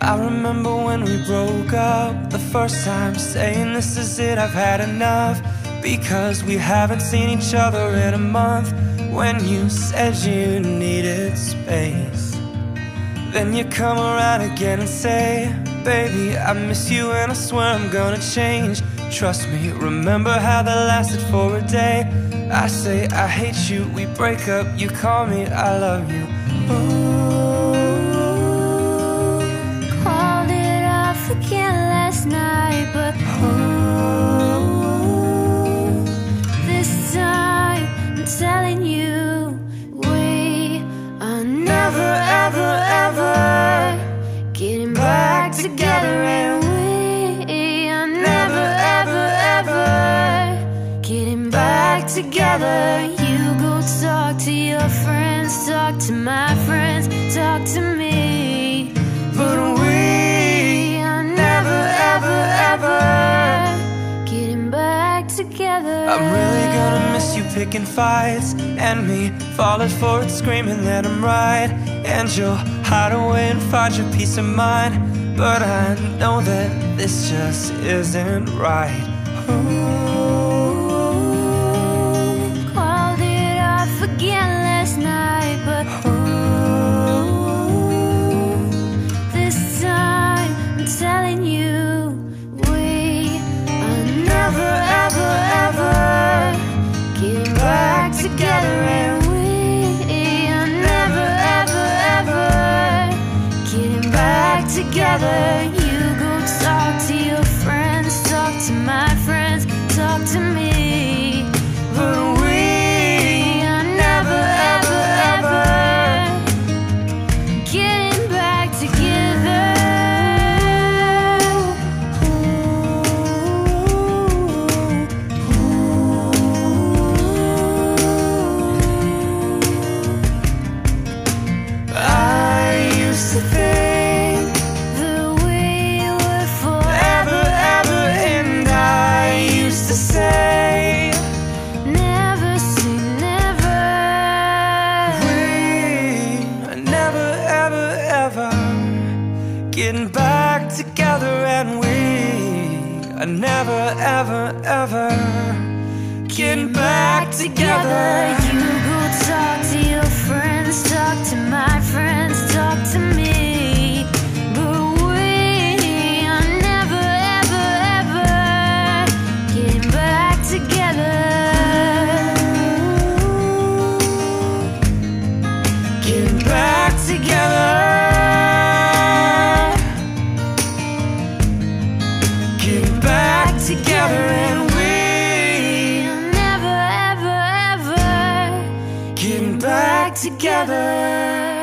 I remember when we broke up the first time, saying this is it, I've had enough. Because we haven't seen each other in a month. When you said you needed space, then you come around again and say, Baby, I miss you and I swear I'm gonna change. Trust me, remember how that lasted for a day. I say I hate you, we break up, you call me, I love you. Ooh. Again last night, but oh, this time I'm telling you, we are never, ever, ever getting back together, and we are never, ever, ever getting back together. You go talk to your friends, talk to my friends, talk to me, back together. I'm really gonna miss you picking fights and me falling for it, screaming that I'm right. And you'll hide away and find your peace of mind. But I know that this just isn't right. Ooh. Together. You go talk to your friends, talk to my friends, talk to me. Getting back together, and we are never, ever, ever getting back together. You go talk to your friends, talk to my friends, talk to me. But we are never, ever, ever getting back together. Getting back together. Together, and we are never, ever, ever getting back together.